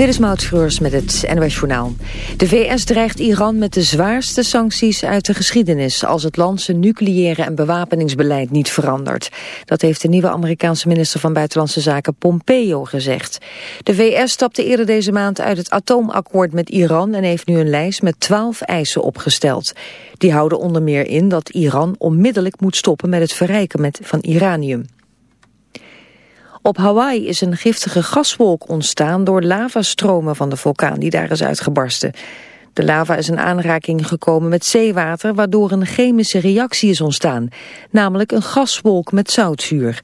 Dit is Maud met het NOS Journaal. De VS dreigt Iran met de zwaarste sancties uit de geschiedenis... als het land zijn nucleaire en bewapeningsbeleid niet verandert. Dat heeft de nieuwe Amerikaanse minister van Buitenlandse Zaken Pompeo gezegd. De VS stapte eerder deze maand uit het atoomakkoord met Iran... en heeft nu een lijst met twaalf eisen opgesteld. Die houden onder meer in dat Iran onmiddellijk moet stoppen... met het verrijken met, van uranium. Op Hawaii is een giftige gaswolk ontstaan door lavastromen van de vulkaan die daar is uitgebarsten. De lava is in aanraking gekomen met zeewater waardoor een chemische reactie is ontstaan, namelijk een gaswolk met zoutzuur.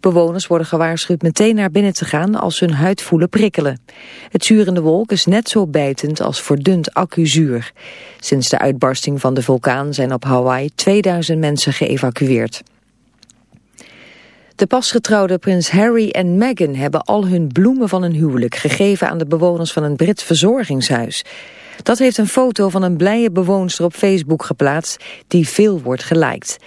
Bewoners worden gewaarschuwd meteen naar binnen te gaan als hun huid voelen prikkelen. Het zuur in de wolk is net zo bijtend als verdund accuzuur. Sinds de uitbarsting van de vulkaan zijn op Hawaii 2000 mensen geëvacueerd. De pasgetrouwde prins Harry en Meghan hebben al hun bloemen van een huwelijk gegeven aan de bewoners van een Brits verzorgingshuis. Dat heeft een foto van een blije bewoonster op Facebook geplaatst die veel wordt geliked.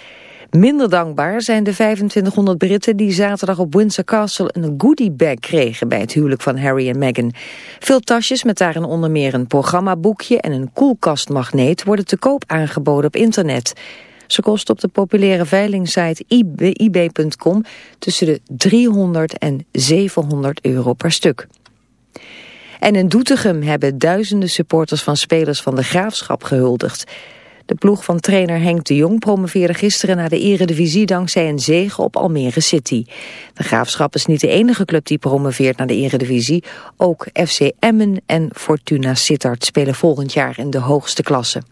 Minder dankbaar zijn de 2500 Britten die zaterdag op Windsor Castle een goodiebag kregen bij het huwelijk van Harry en Meghan. Veel tasjes met daarin onder meer een programmaboekje en een koelkastmagneet worden te koop aangeboden op internet. Ze kost op de populaire veilingsite ebay.com tussen de 300 en 700 euro per stuk. En in Doetinchem hebben duizenden supporters van spelers van de Graafschap gehuldigd. De ploeg van trainer Henk de Jong promoveerde gisteren naar de eredivisie dankzij een zege op Almere City. De Graafschap is niet de enige club die promoveert naar de eredivisie. Ook FC Emmen en Fortuna Sittard spelen volgend jaar in de hoogste klasse.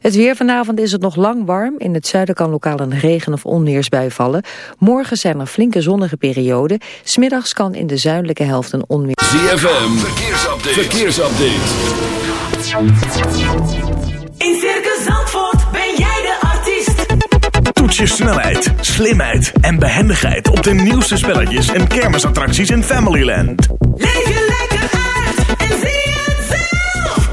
Het weer vanavond is het nog lang warm. In het zuiden kan lokaal een regen- of onweersbui vallen. Morgen zijn er flinke zonnige perioden. Smiddags kan in de zuidelijke helft een onweer... ZFM, verkeersupdate. verkeersupdate. In Circus Zandvoort ben jij de artiest. Toets je snelheid, slimheid en behendigheid op de nieuwste spelletjes en kermisattracties in Familyland. Leef je lekker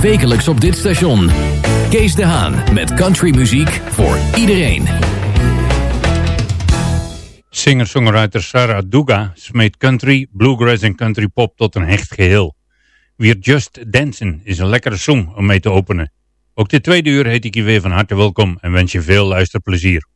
Wekelijks op dit station. Kees de Haan met countrymuziek voor iedereen. Singer-songwriter Sarah Duga smeet country, bluegrass en country pop tot een hecht geheel. We're Just Dancing is een lekkere song om mee te openen. Ook dit tweede uur heet ik je weer van harte welkom en wens je veel luisterplezier.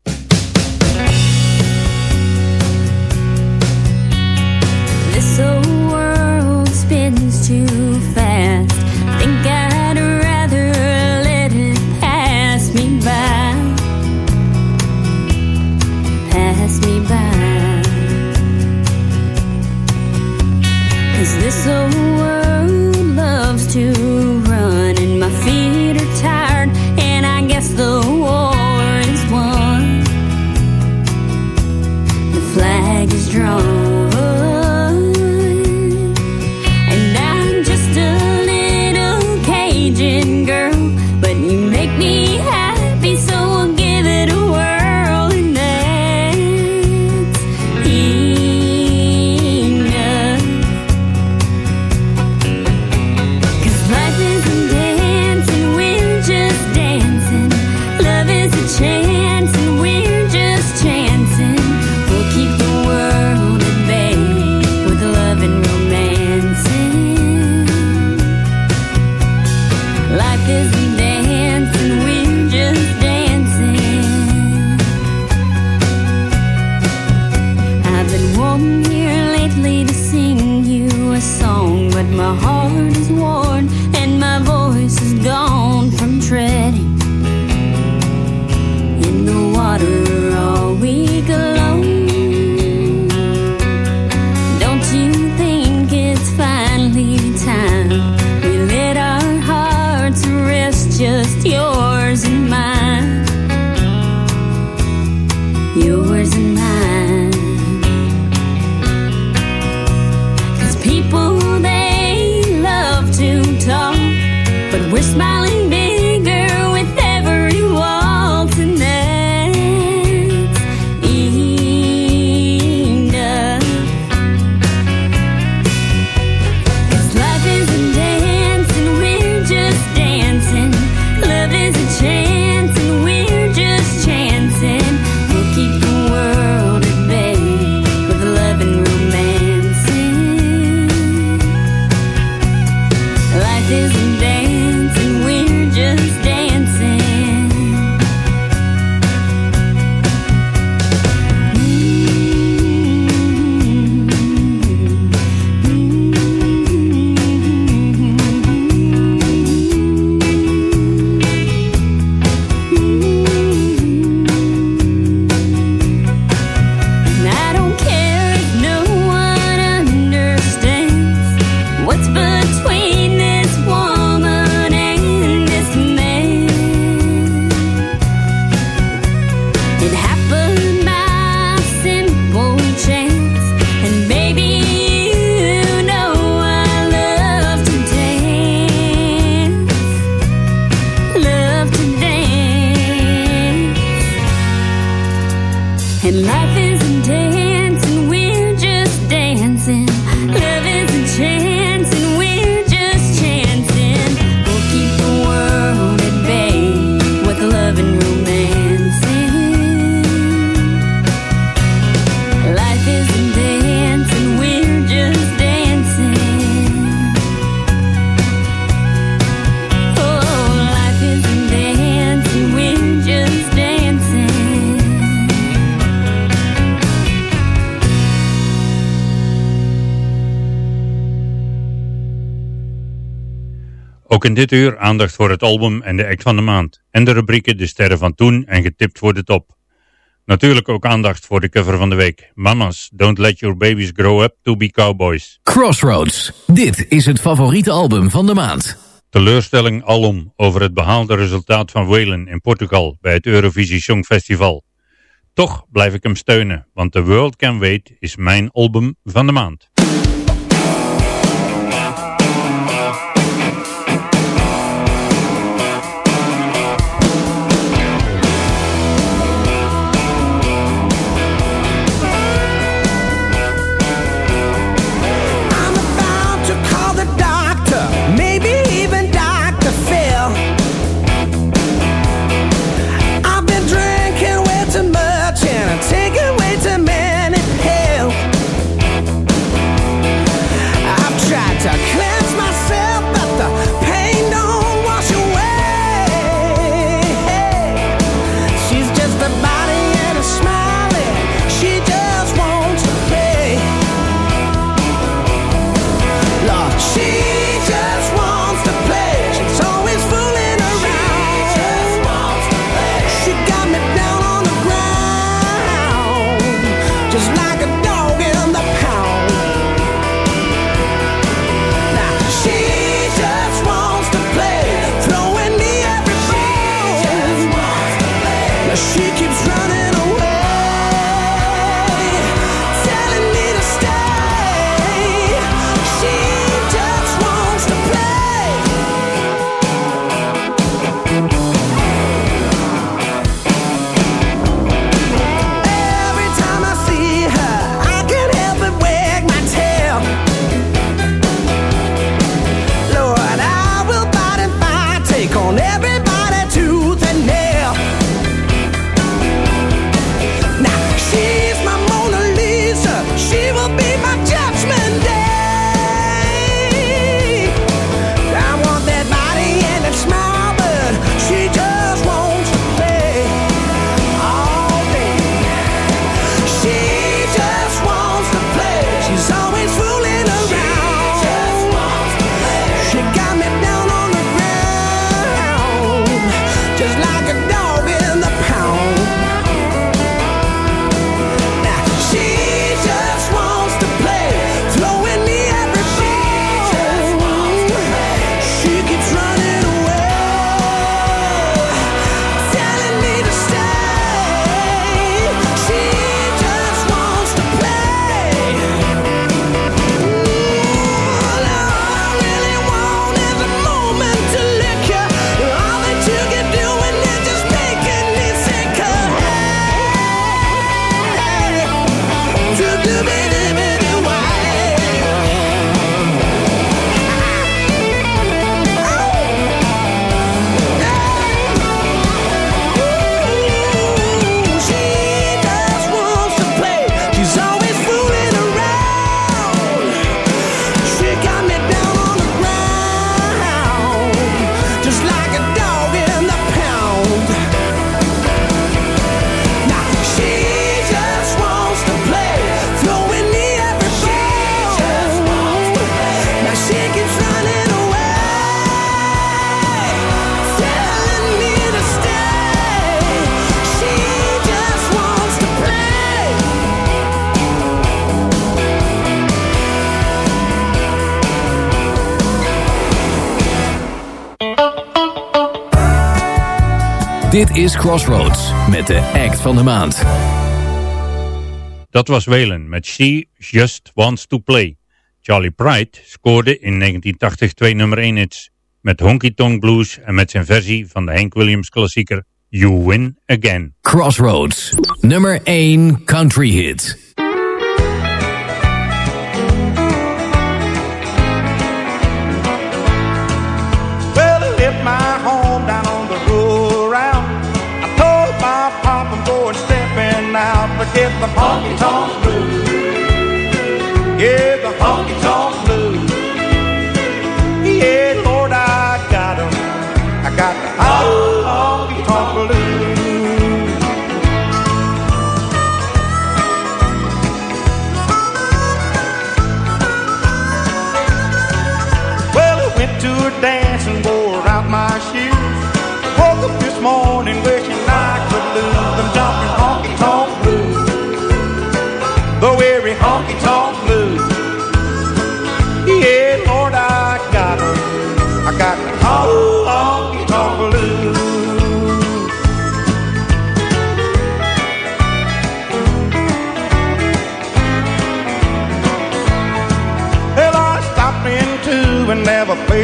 Ook in dit uur aandacht voor het album en de act van de maand. En de rubrieken De Sterren van Toen en Getipt voor de Top. Natuurlijk ook aandacht voor de cover van de week. Mama's, Don't Let Your Babies Grow Up to Be Cowboys. Crossroads. Dit is het favoriete album van de maand. Teleurstelling alom over het behaalde resultaat van Whalen in Portugal bij het Eurovisie Songfestival. Toch blijf ik hem steunen, want The World Can Wait is mijn album van de maand. just like a Dit is Crossroads met de act van de maand. Dat was Whalen met She Just Wants to Play. Charlie Pride scoorde in 1980 twee nummer 1 hits met Honky Tonk Blues en met zijn versie van de Hank Williams klassieker You Win Again. Crossroads, nummer 1 country hit. Forget the honky tonk blues. Yeah, the honky tonk blues. Yeah,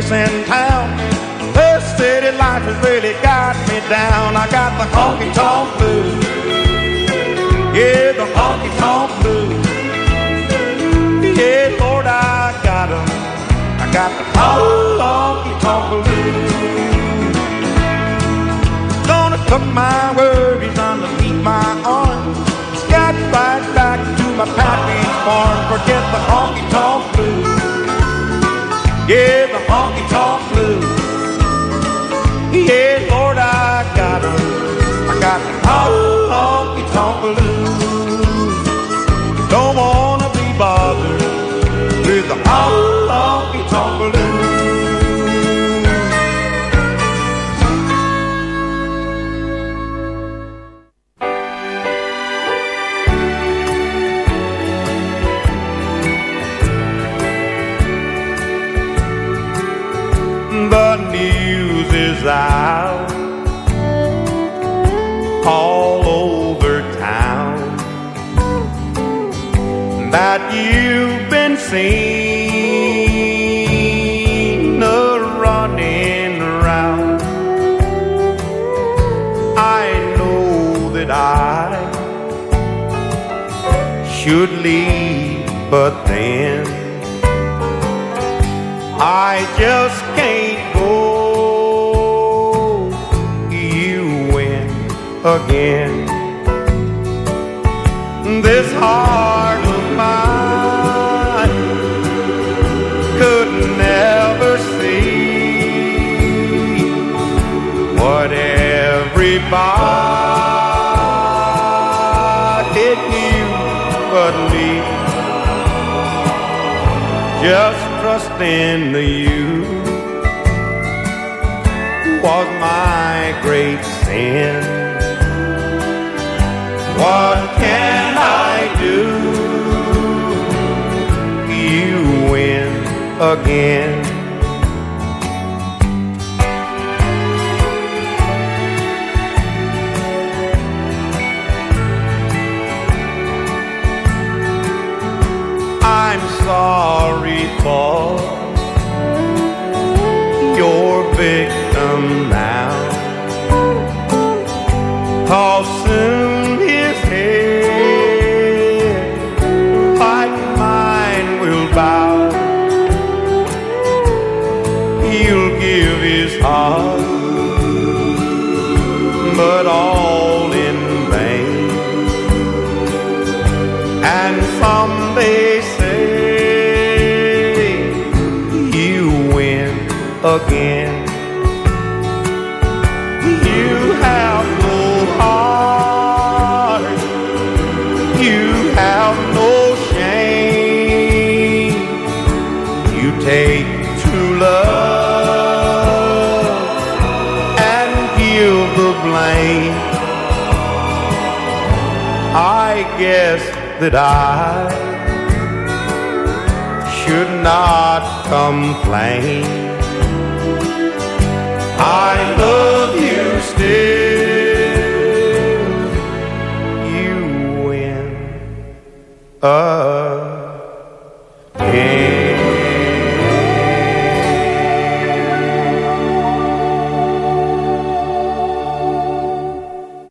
place in town. The city life has really got me down. I got the honky tonk blues. Yeah, the honky tonk blues. Yeah, Lord, I got 'em. I got the honky tonk blues. Gonna tuck my worries underneath my arm. Got right back to my pappy's farm. Forget the honky tonk blues. Yeah, honky tonk blues. Yeah, Lord, I got 'em. I got the honky tonk blues. Don't wanna be bothered with the honky seen a running around. I know that I should leave, but then I just can't go. You win again. In you was my great sin. What can I do? You win again. I'm sorry for victim now. Soon his head, like mine, will bow. He'll give his heart, but all in vain. And some they say you win again. yes, that I should not complain. I love you still. You win again.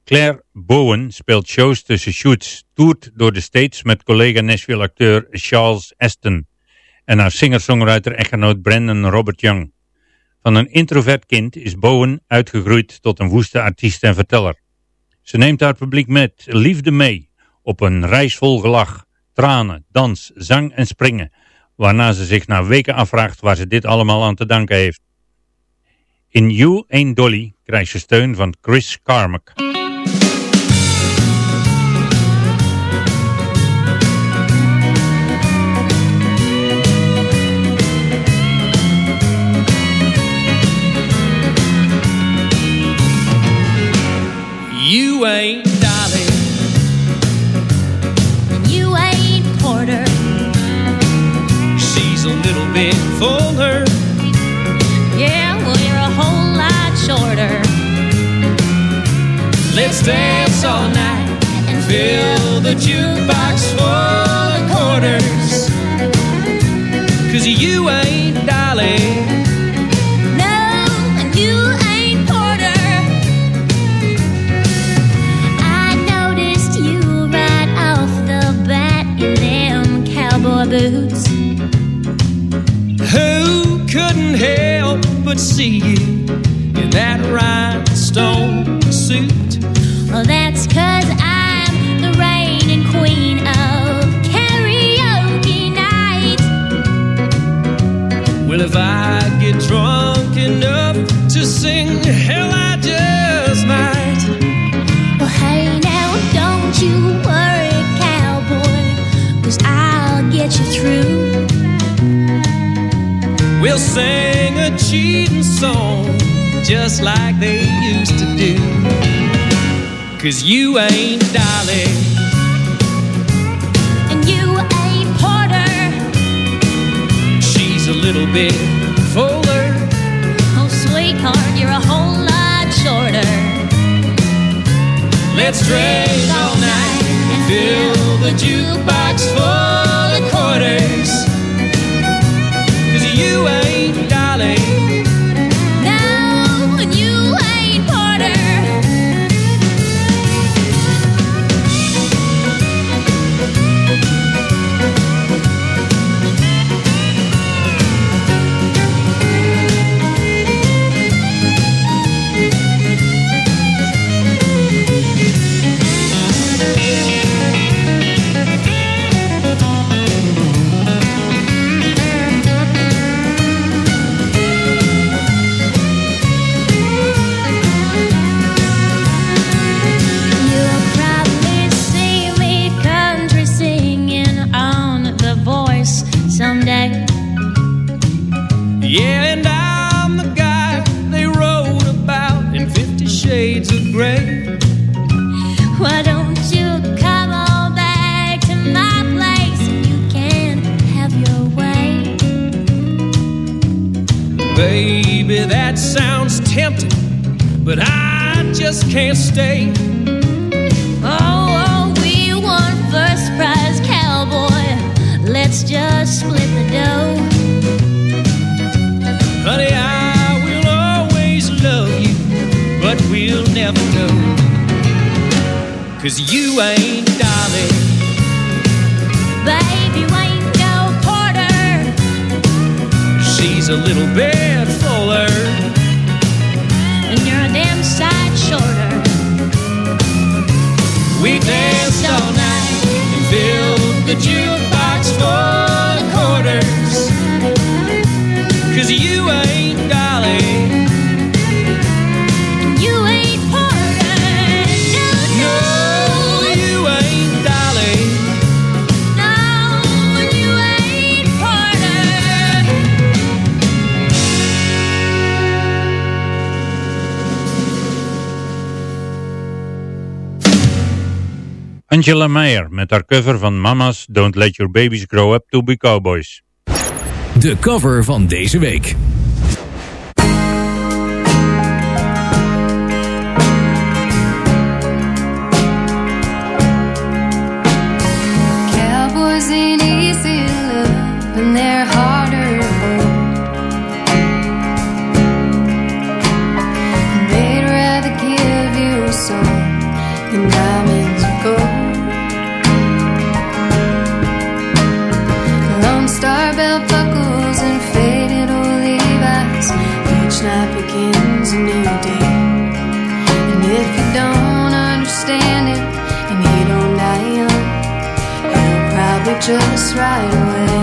Claire Bowen speelt shows tussen shoots, toert door de States met collega Nashville-acteur Charles Aston en haar singer-songwriter-echtgenoot Brandon Robert Young. Van een introvert kind is Bowen uitgegroeid tot een woeste artiest en verteller. Ze neemt haar publiek met liefde mee op een reis vol gelach, tranen, dans, zang en springen, waarna ze zich na weken afvraagt waar ze dit allemaal aan te danken heeft. In You Ain't Dolly krijgt ze steun van Chris Carmack. You ain't Dolly. You ain't Porter. She's a little bit fuller. Yeah, well, you're a whole lot shorter. Let's dance all night and fill the jukebox full of quarters. Cause you ain't Who couldn't help but see you in that rhinestone suit? Well, that's cause I'm the reigning queen of karaoke night. Well, if I get drunk enough to sing, hell, I We'll sing a cheating song just like they used to do. Cause you ain't Dolly. And you ain't Porter. She's a little bit fuller. Oh, sweetheart, you're a whole lot shorter. Let's drink all night and fill the jukebox full of quarters. Cause you ain't Baby, that sounds tempting, but I just can't stay. Oh, oh, we won first prize, cowboy. Let's just split the dough. Honey, I will always love you, but we'll never know. Cause you ain't Dolly. Baby, A little bit fuller. And you're a damn sight shorter. We danced all night and filled the jukebox full of quarters. Cause you Angela Meyer met haar cover van Mama's Don't Let Your Babies Grow Up To Be Cowboys. De cover van deze week. each night begins a new day. And if you don't understand it, and you don't die young, you'll probably just right away.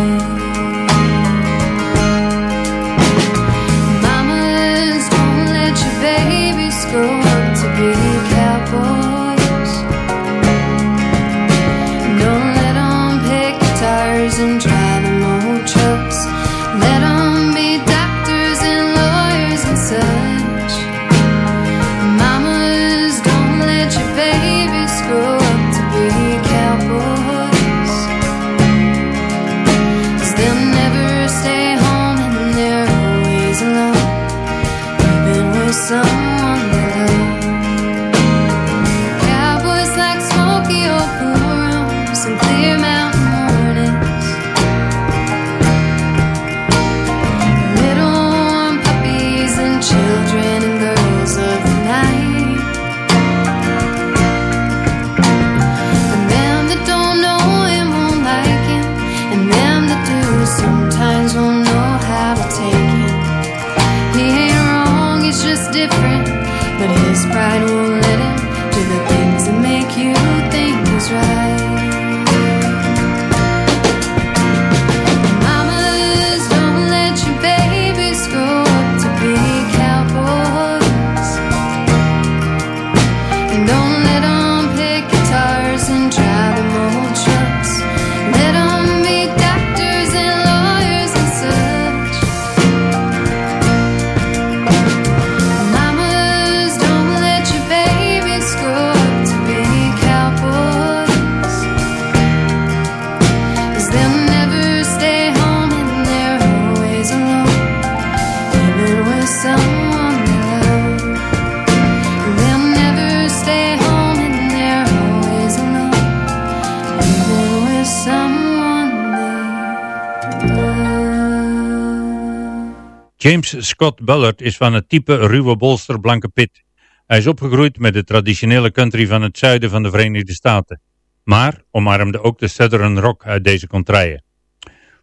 James Scott Ballard is van het type ruwe bolster blanke pit. Hij is opgegroeid met de traditionele country van het zuiden van de Verenigde Staten. Maar omarmde ook de Southern Rock uit deze contraien.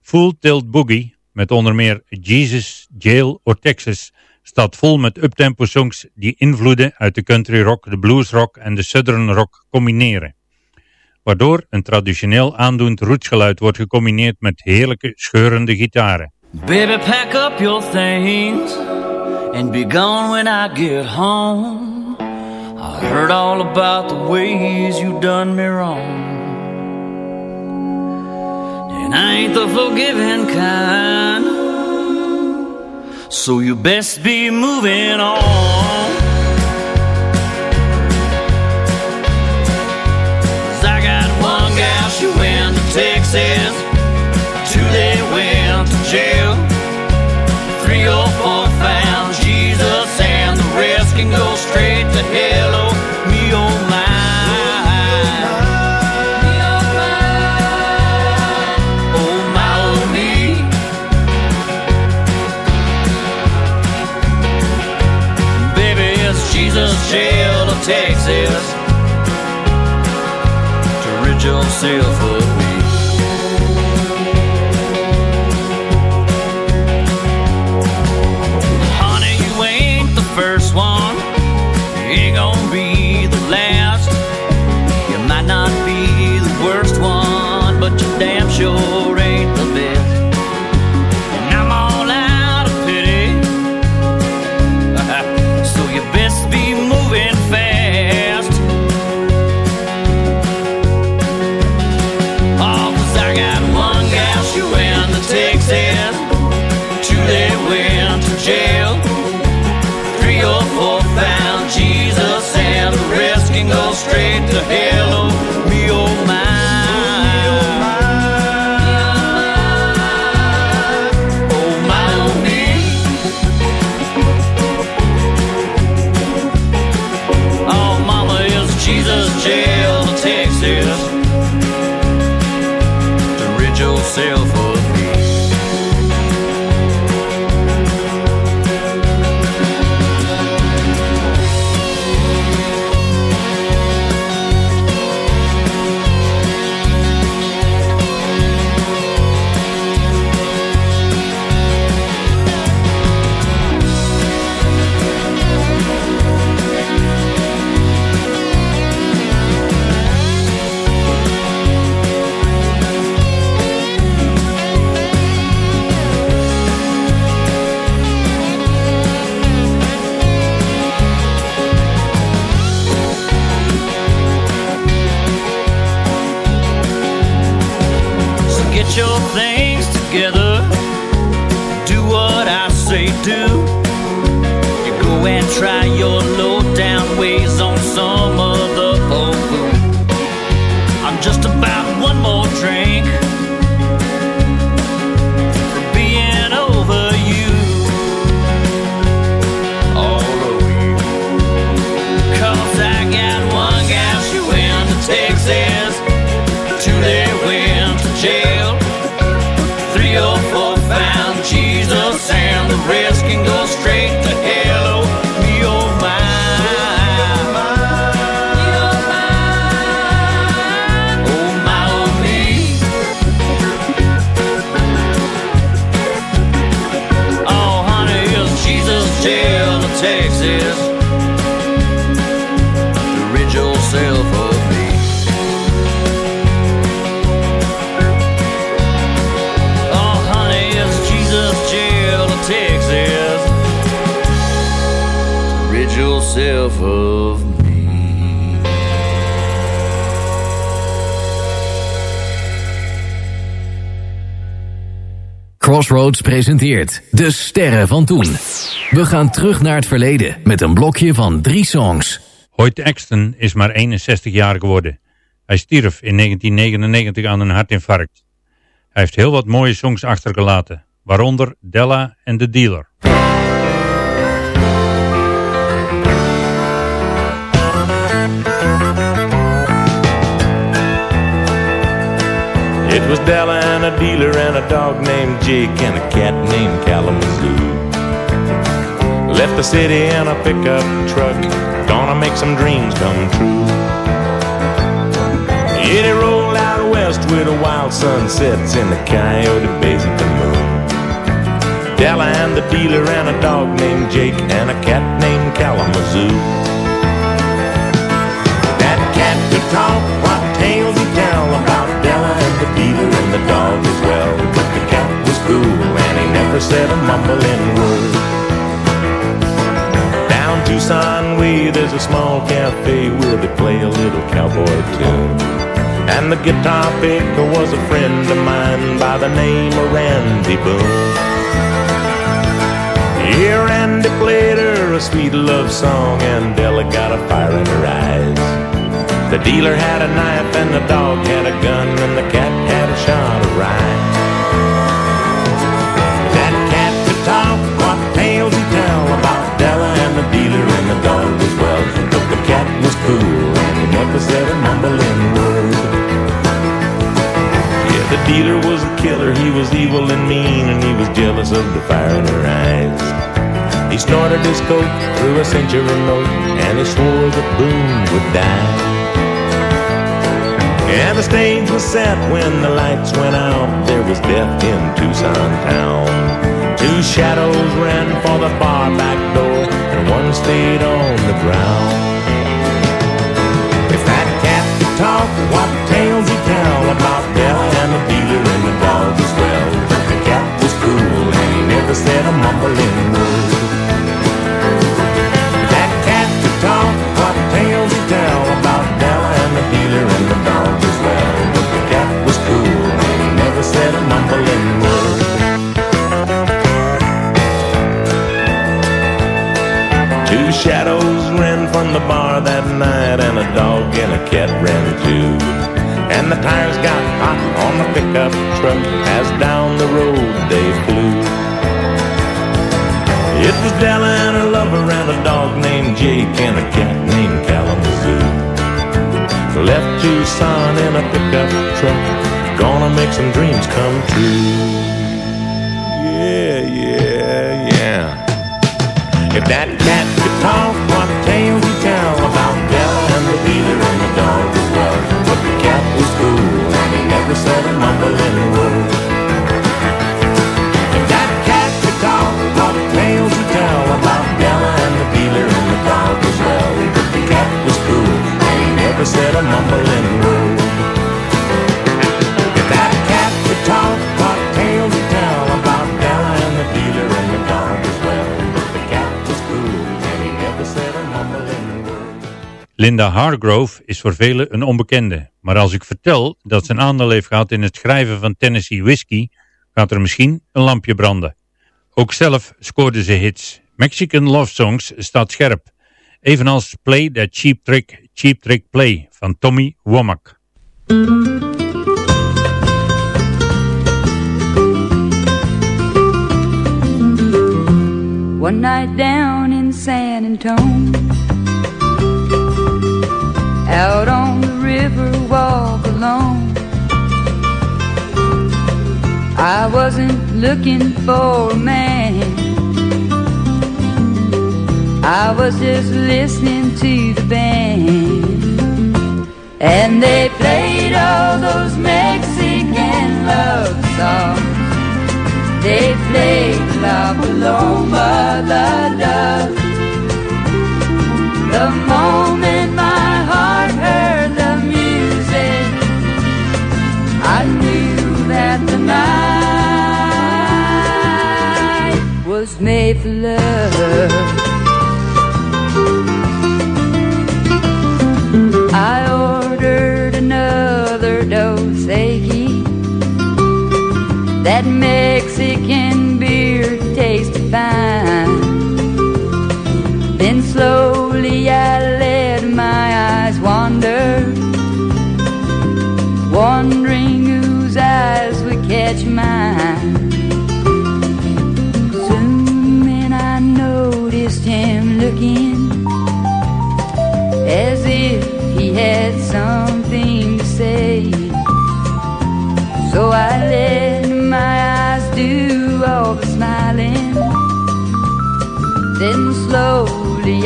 Full Tilt Boogie, met onder meer Jesus, Jail or Texas, staat vol met uptempo songs die invloeden uit de country rock, de blues rock en de Southern rock combineren. Waardoor een traditioneel aandoend rootsgeluid wordt gecombineerd met heerlijke scheurende gitaren. Baby, pack up your things and be gone when I get home. I heard all about the ways you done me wrong. And I ain't the forgiving kind, so you best be moving on. jail. four found Jesus and the rest can go straight to hell. Oh, me oh my. oh my, oh me. Baby, it's Jesus jail of Texas to rid yourself of of me. Crossroads presenteert De Sterren van Toen. We gaan terug naar het verleden met een blokje van drie songs. Hoyt Axton is maar 61 jaar geworden. Hij stierf in 1999 aan een hartinfarct. Hij heeft heel wat mooie songs achtergelaten, waaronder Della en The Dealer. It was Della and a dealer and a dog named Jake and a cat named Kalamazoo. Left the city in a pickup truck, gonna make some dreams come true. They rolled out west with the wild sunsets in the Coyote Basin at the moon. Della and the dealer and a dog named Jake and a cat named Kalamazoo. Said a mumbling word. Down Tucson way, there's a small cafe where they play a little cowboy tune. And the guitar picker was a friend of mine by the name of Randy Boone. Yeah, Randy played her a sweet love song, and Della got a fire in her eyes. The dealer had a knife, and the dog had a gun, and the cat had a shot of rye. He said a mumbling word. Yeah, the dealer was a killer, he was evil and mean, and he was jealous of the fire in her eyes. He snorted his coat through a century note, and he swore that Boone would die. And the stage was set when the lights went out. There was death in Tucson town. Two shadows ran for the far back door, and one stayed on the ground. Talk, what tales he tell about Della and the dealer and the dog as well. But the cat was cool, and he never said a mumbling word. That cat could talk, what tales he tell about Della and the dealer and the dog as well. But the cat was cool, and he never said a mumbling word. Two shadows ran from the bar that night, and a cat ran too. And the tires got hot on the pickup truck as down the road they flew. It was Della and her lover and a dog named Jake and a cat named Kalamazoo. Left Tucson in a pickup truck, gonna make some dreams come true. Yeah, yeah, yeah. If that cat could talk, and never said a mumbling word. If that cat could talk, what tales he tell about Della and the dealer and the dog as well. The cat was cool and he never said a mumbling word. Linda Hargrove is voor velen een onbekende, maar als ik vertel dat ze een aandeel heeft gehad in het schrijven van Tennessee Whiskey, gaat er misschien een lampje branden. Ook zelf scoorde ze hits, Mexican Love Songs staat scherp. Evenals Play That Cheap Trick, Cheap Trick Play van Tommy Womack. One night down in San Antone, walk alone. I wasn't looking for a man. I was just listening to the band. And they played all those Mexican love songs. They played La Paloma, la dove. The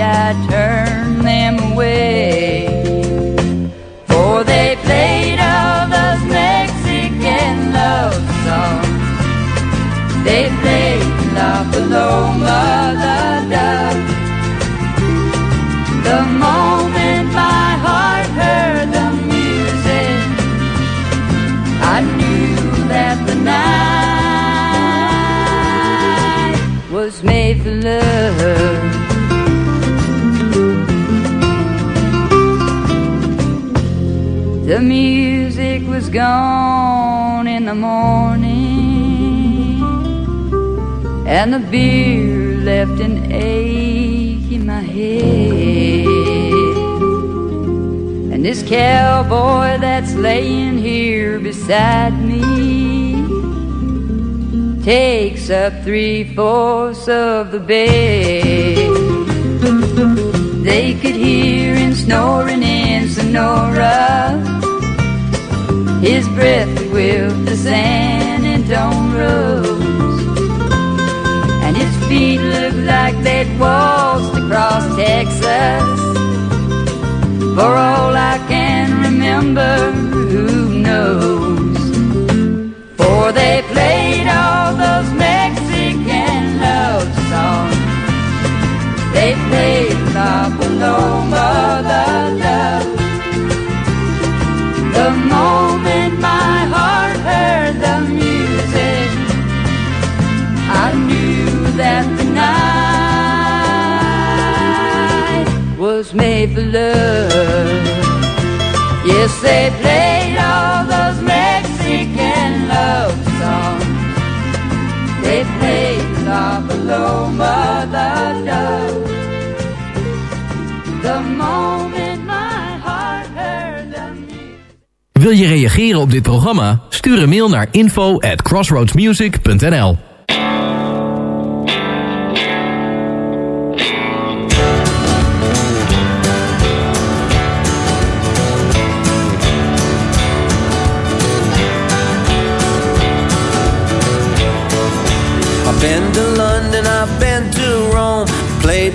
I turned them away. For they played all those Mexican love songs. They played La Paloma, The music was gone in the morning, and the beer left an ache in my head. And this cowboy that's laying here beside me takes up three fourths of the bed. They could hear him snoring in Sonora. His breath with the San Antone rose. And his feet looked like they'd waltzed across Texas. For all I can remember, who knows? Love. Yes, they played all those Mexican love songs. They played La Paloma, la dove. The moment my heart heard the Wil je reageren op dit programma? Stuur een mail naar info at crossroadsmusic.nl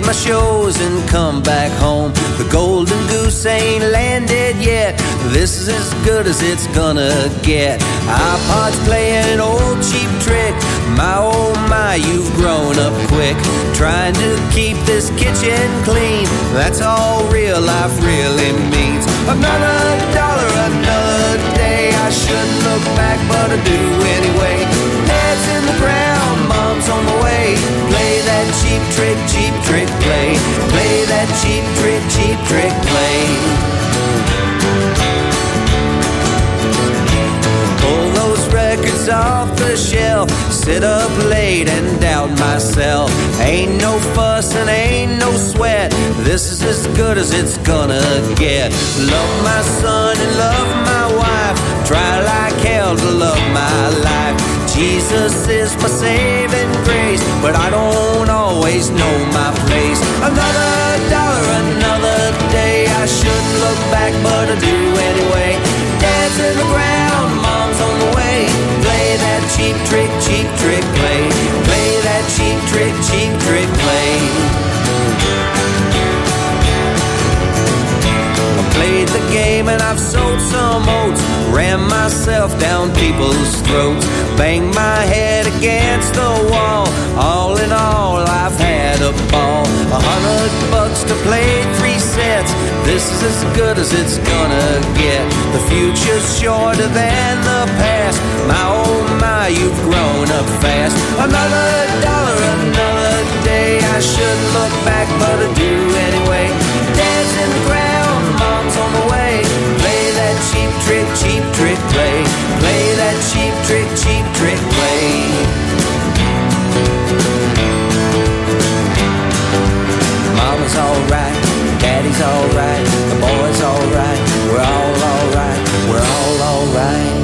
my shows and come back home. The golden goose ain't landed yet. This is as good as it's gonna get. iPod's playing an old cheap trick. My oh my, you've grown up quick. Trying to keep this kitchen clean. That's all real life really means. Another dollar, another day. I shouldn't look back, but I do anyway. Heads in the ground, mom's on the way. Play that cheap trick, cheap trick, play. Play that cheap trick, cheap trick, play. Pull those records off the shelf. sit up late and doubt myself. Ain't no fuss and ain't no sweat. This is as good as it's gonna get. Love my son and love my wife. Try like hell to love my life. Jesus is my saving grace, but I don't always know my place. Another dollar, another day. I shouldn't look back, but I do anyway. Dad's in the ground, mom's on the way. Play that cheap trick, cheap trick, play. Play that cheap trick, cheap trick, play. Game and I've sold some oats. Ran myself down people's throats. Banged my head against the wall. All in all, I've had a ball. A hundred bucks to play three sets. This is as good as it's gonna get. The future's shorter than the past. My oh my, you've grown up fast. Another dollar, another day. I shouldn't look back, but I do anyway. Trick, cheap trick, play. Play that cheap trick, cheap trick, play. Mama's alright, daddy's alright, the boy's alright, we're all alright, we're all alright.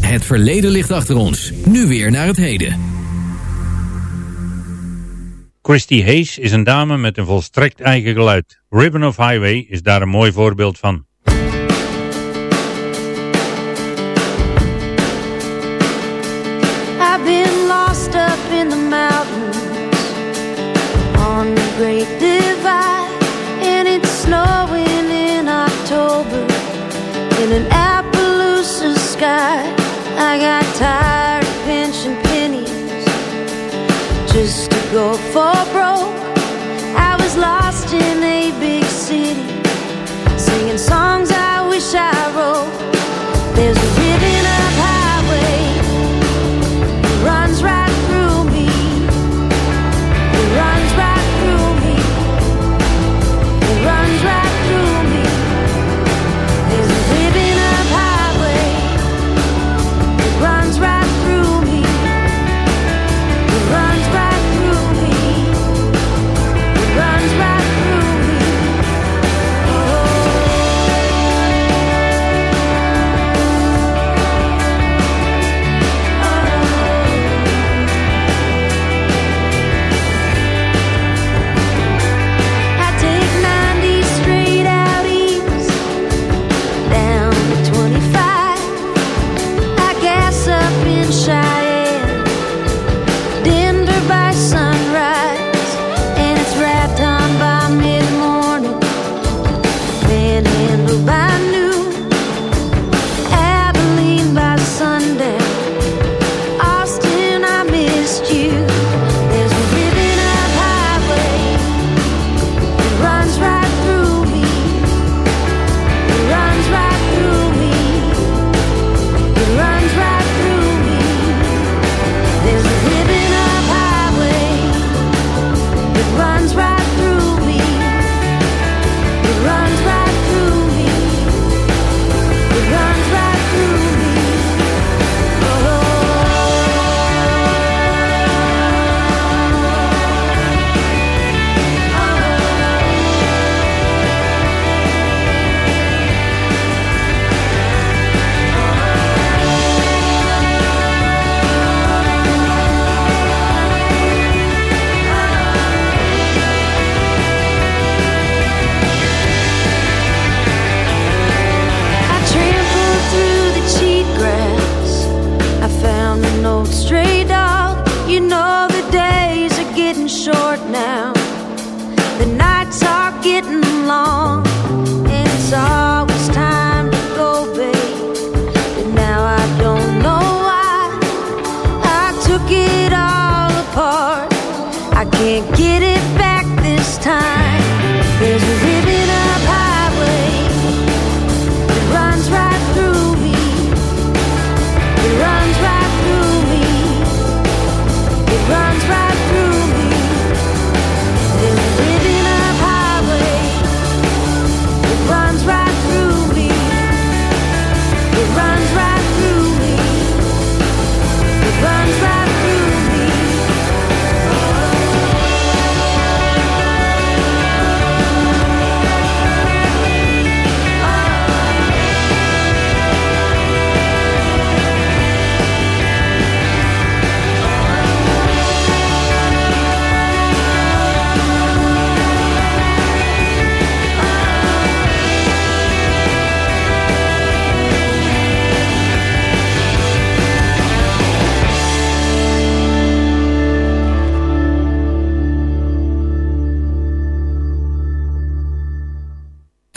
Het verleden ligt achter ons. Nu weer naar het heden. Christy Hayes is een dame met een volstrekt eigen geluid. Ribbon of Highway is daar een mooi voorbeeld van. I've been lost up in the mountains on the Great Divide, and it's snowing in October in an Appaloosa sky. I got tired of pinching pennies just to go for broke.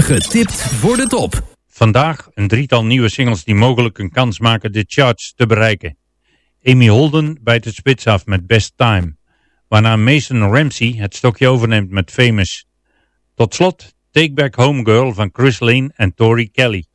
Getipt voor de top. Vandaag een drietal nieuwe singles die mogelijk een kans maken de charts te bereiken. Amy Holden bijt het spits af met Best Time. Waarna Mason Ramsey het stokje overneemt met Famous. Tot slot Take Back Home Girl van Chris Lane en Tori Kelly.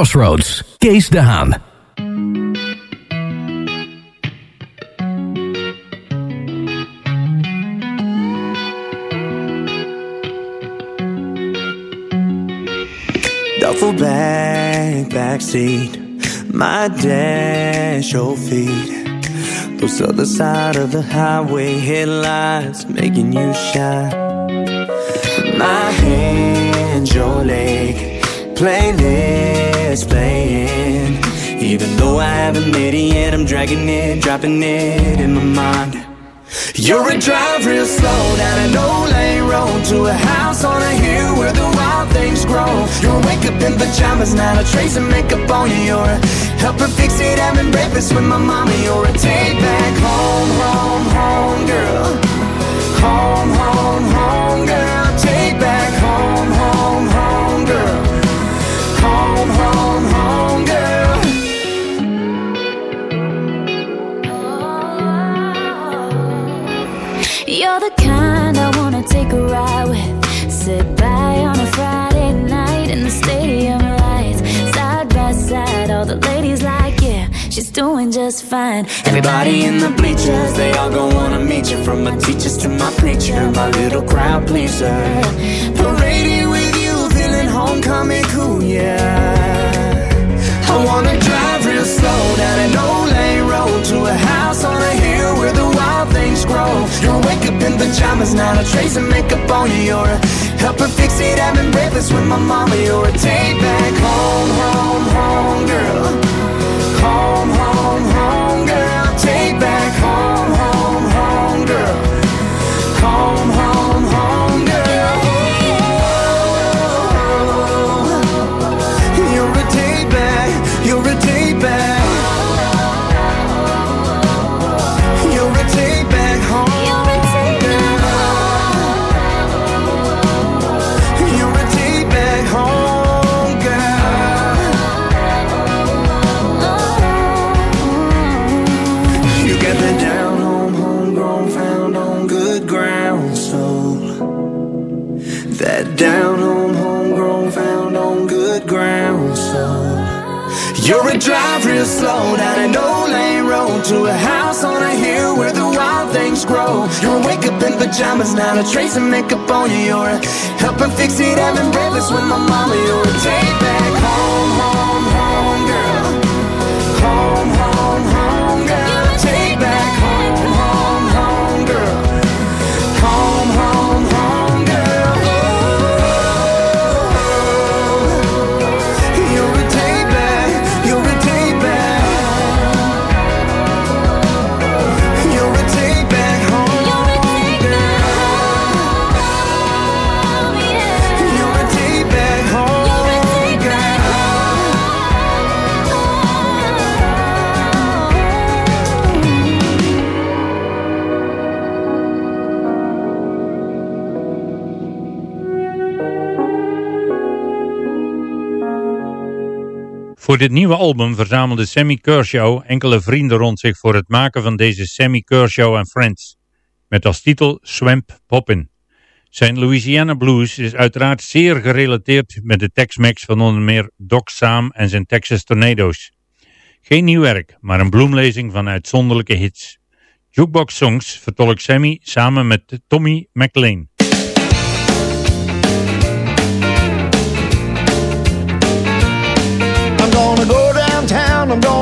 Crossroads, Kees de Haan. Duffel bag, backseat, my dash, your feet. Those other side of the highway headlights making you shine. My hand, your leg, playlist playing. Even though I haven't made it yet, I'm dragging it, dropping it in my mind. You're a drive real slow down an old lane road to a house on a hill where the wild things grow. You'll wake up in pajamas, not a trace of makeup on you. You're a helper fix it, having breakfast with my mama. You're a take back home, home, home girl. Home, home, home she's doing just fine. Everybody in the bleachers, they all gon' wanna meet you. From my teachers to my preacher, my little crowd pleaser. Parading with you, feeling homecoming cool, yeah. I wanna drive real slow down an old lane road to a house on a hill where the wild things grow. You'll wake up in pajamas, not a trace of makeup on you. You're a helper fix it, having breakfast with my mama. You're a take back home, home, home girl. Home, home, home girl. Take back home, home, home girl. Home, home, slow down an old lane road to a house on a hill where the wild things grow. You'll wake up in pajamas, not a trace of makeup on you. You're helper fix it, having breakfast with my mama. You're a take back home Voor dit nieuwe album verzamelde Sammy Kershaw enkele vrienden rond zich voor het maken van deze Sammy Kershaw and Friends. Met als titel Swamp Poppin'. Zijn Louisiana Blues is uiteraard zeer gerelateerd met de Tex-Mex van onder meer Doc Sam en zijn Texas Tornadoes. Geen nieuw werk, maar een bloemlezing van uitzonderlijke hits. Jukebox Songs vertolkt Sammy samen met Tommy McLean.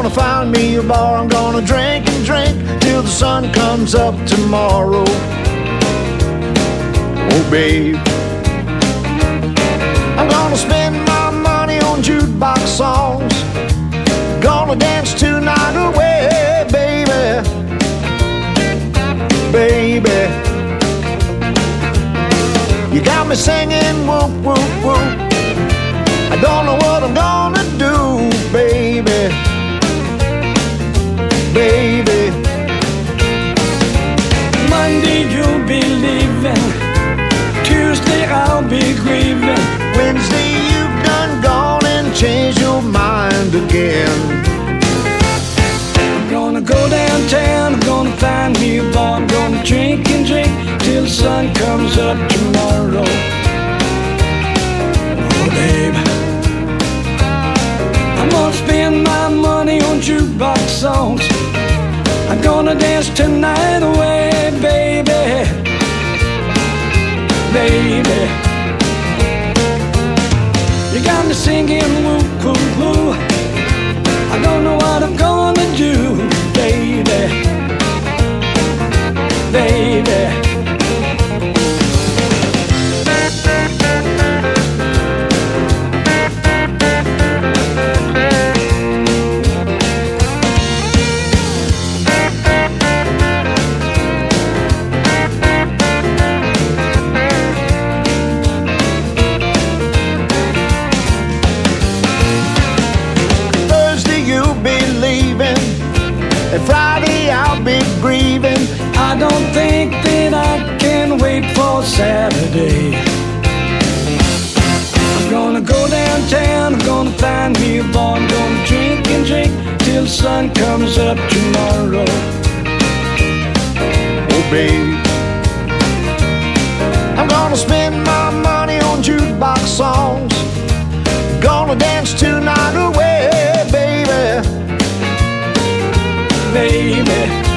Gonna find me a bar, I'm gonna drink and drink till the sun comes up tomorrow. Oh, babe. I'm gonna spend my money on jukebox songs. Gonna dance tonight away, baby. Baby. You got me singing whoop, whoop, whoop. I don't know what I'm gonna do, find me a bar, I'm gonna drink and drink till the sun comes up tomorrow. Oh, babe. I'm gonna spend my money on jukebox songs. I'm gonna dance tonight away, baby. Baby. You got me singing woo, woo, woo. I don't know what Saturday. I'm gonna go downtown, I'm gonna find me a bar, I'm gonna drink and drink till the sun comes up tomorrow. Oh, babe. I'm gonna spend my money on jukebox songs. Gonna dance tonight away, baby. Baby,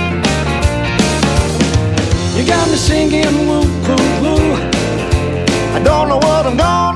you got me singing woo, woo, woo. Don't know what I'm gonna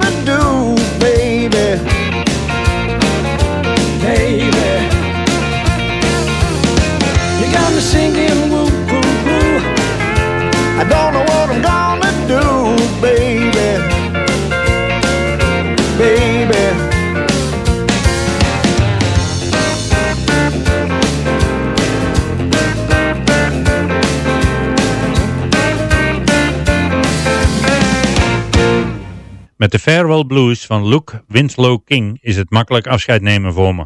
Met de Farewell Blues van Luke Winslow King is het makkelijk afscheid nemen voor me.